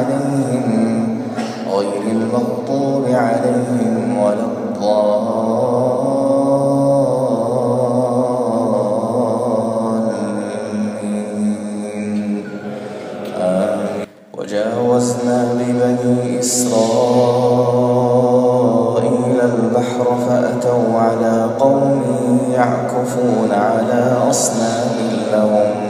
عليهم غير المغضوب عليهم ولا الضالين. آمين وجاوزنا ببني إسرائيل البحر فأتوا على قوم يعكفون على أصنام لهم.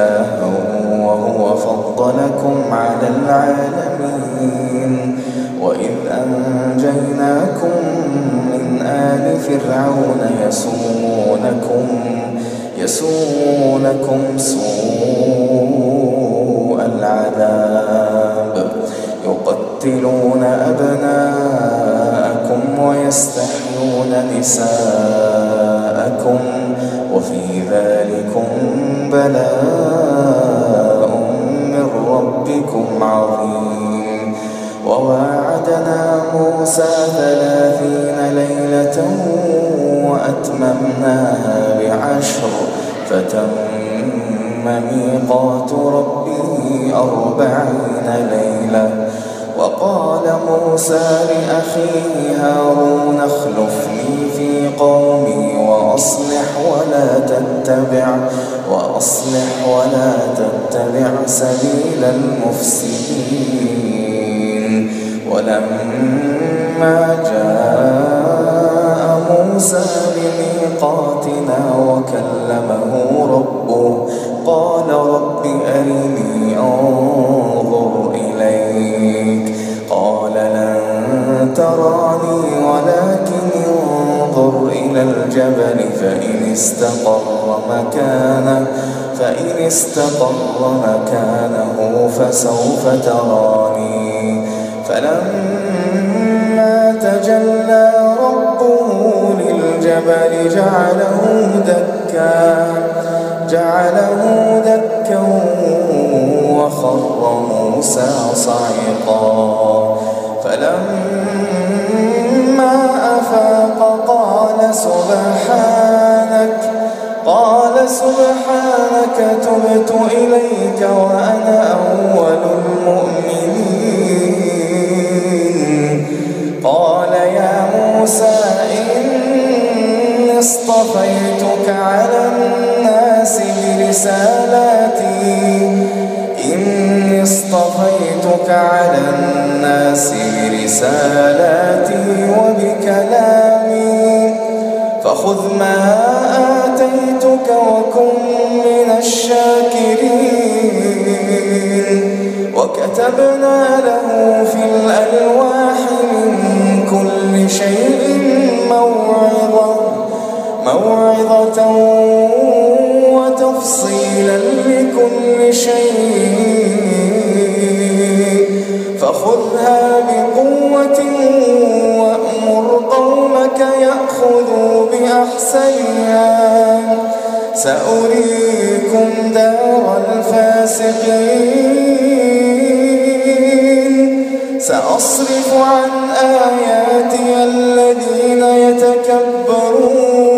إلها وهو فضلكم على العالمين. وإذ أنجيناكم من آل فرعون يسومونكم يسومونكم سوء العذاب. يقتلون أبناءكم ويستحيون نساءكم. وفي ذلكم بلاء من ربكم عظيم. وواعدنا موسى ثلاثين ليلة وأتممناها بعشر فتم ميقات ربه أربعين ليلة. وقال موسى لأخيه هارون اخلفني قومي وأصلح ولا تتبع وأصلح ولا تتبع سبيل المفسدين. ولما جاء موسى لميقاتنا وكلمه ربه قال رب أرني أنظر إليك. قال لن تراني انظر إلى الجبل فإن استقر مكانه فإن استقر مكانه فسوف تراني. فلما تجلى ربه للجبل جعله دكا جعله دكا وخر موسى صعقا. على الناس برسالاتي وبكلامي. فخذ ما آتيتك وكن من الشاكرين. وكتبنا له في الألواح من كل شيء موعظة موعظة وتفصيلا لكل شيء. فخذها بقوة وأمر قومك يأخذوا بأحسنها. سأريكم دار الفاسقين. سأصرف عن آياتي الذين يتكبرون.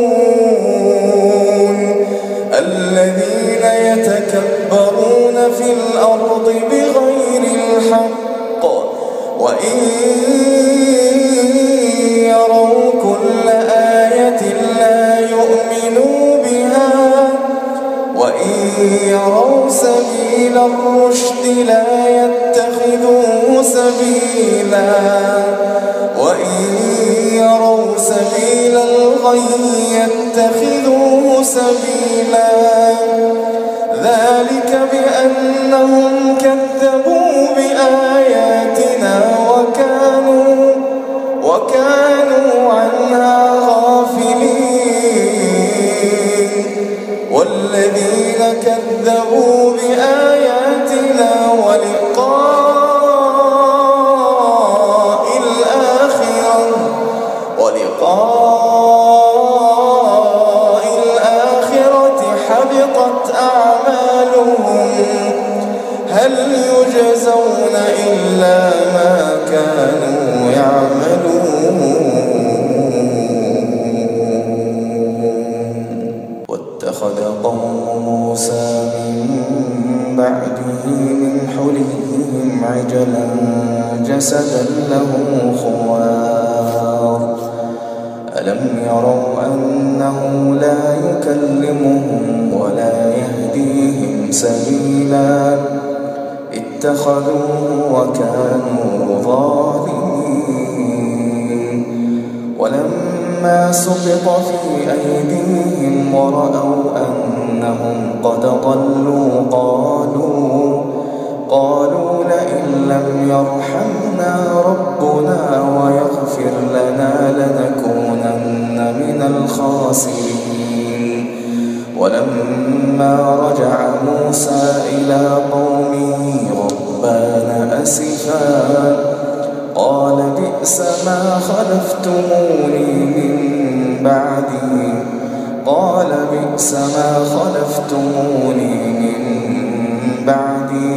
آية يروا سبيل الرشد لا يتخذوه سبيلا وإن يروا سبيل الغي يتخذوه سبيلا ذلك بأنهم كذبوا جسدا له خوار. ألم يروا أنه لا يكلمهم ولا يهديهم سبيلا؟ اتخذوه وكانوا ظالمين. ولما سقط في أيديهم ورأوا أنهم قد ضلوا قالوا قالوا لم يرحمنا ربنا ويغفر لنا لنكونن من الخاسرين. ولما رجع موسى إلى قومه ربان أسفا قال بئس ما خلفتموني من بعدي. قال بئس ما خلفتموني من بعدي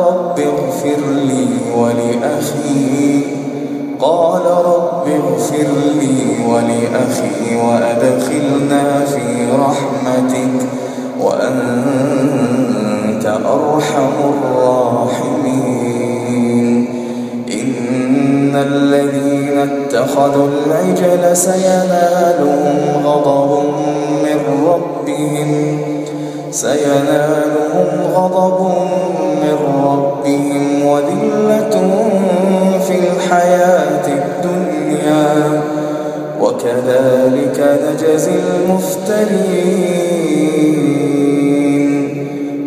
رب اغفر لي ولأخي. قال رب اغفر لي ولأخي وأدخلنا في رحمتك وأنت أرحم الراحمين. إن الذين اتخذوا العجل سينالهم غضب من ربهم. سينالهم غضب نجزي المفترين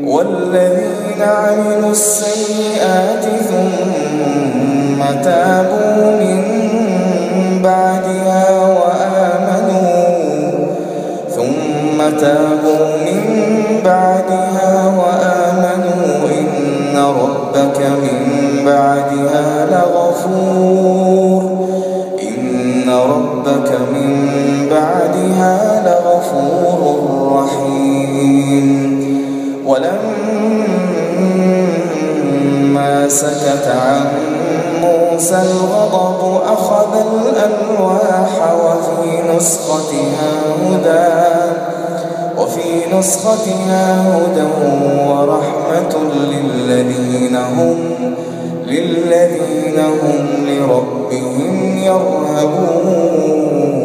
والذين عملوا السيئات ثم تابوا من بعدها وآمنوا ثم تابوا من بعدها وآمنوا إن ربك من بعدها لغفور ولما سكت عن موسى الغضب أخذ الألواح وفي نسختها هدى وفي نسختها هدى ورحمة للذين هم للذين هم لربهم يرهبون.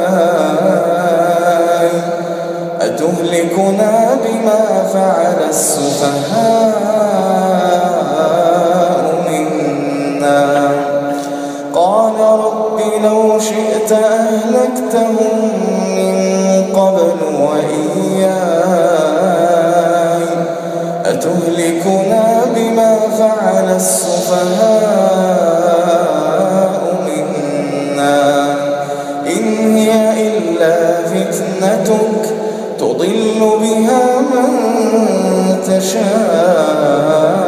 أتهلكنا بما فعل السفهاء منا. قال رب لو شئت أهلكتهم من قبل وإياي. أتهلكنا بما فعل السفهاء تشاء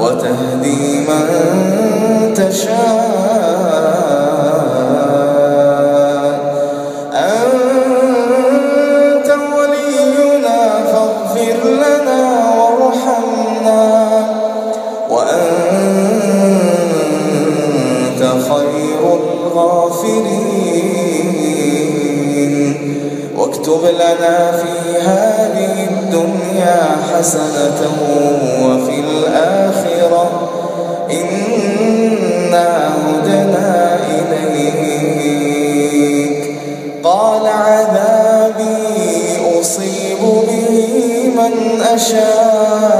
وتهدي من تشاء. أنت ولينا فاغفر لنا وارحمنا وأنت خير الغافرين. واكتب لنا في حسنة وفي الآخرة إنا هدنا إليك. قال عذابي أصيب به من أشاء.